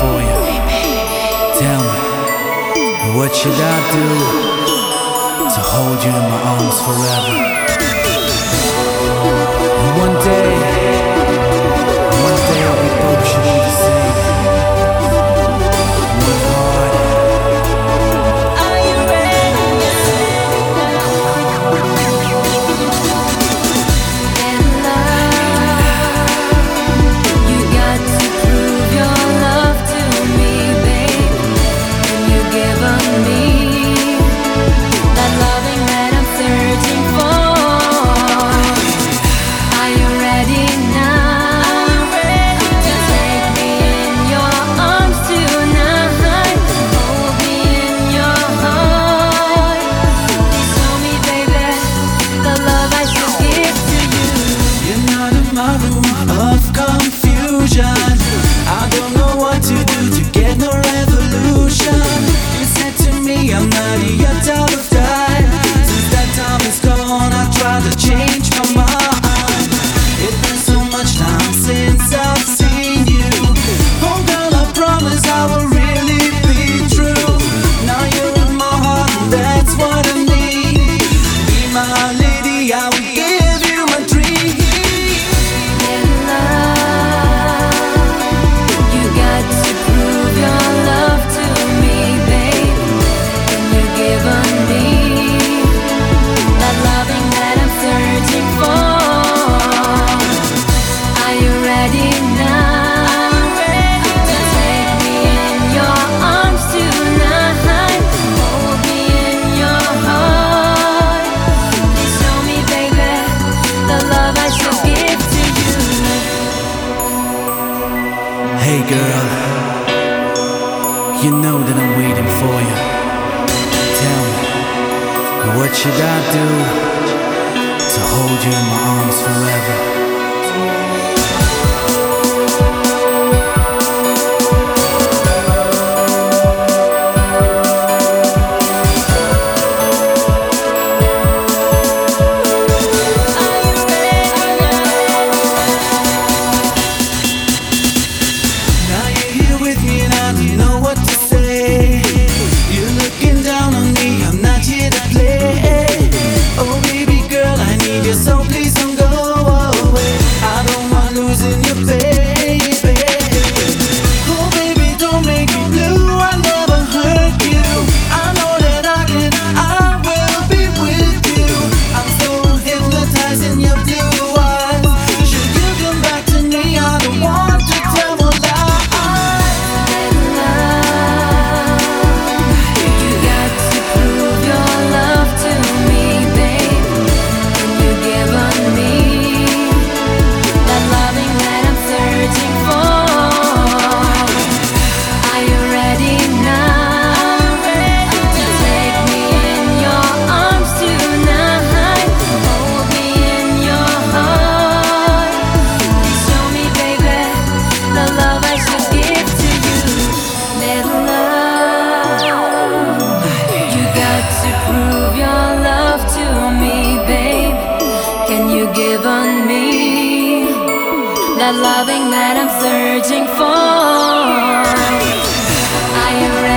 for you. Tell me, what should I do to hold you in my arms forever? Daddy, you're out of Girl, you know that I'm waiting for you. Tell me, what should I do? given me that loving that I'm searching for. I am ready.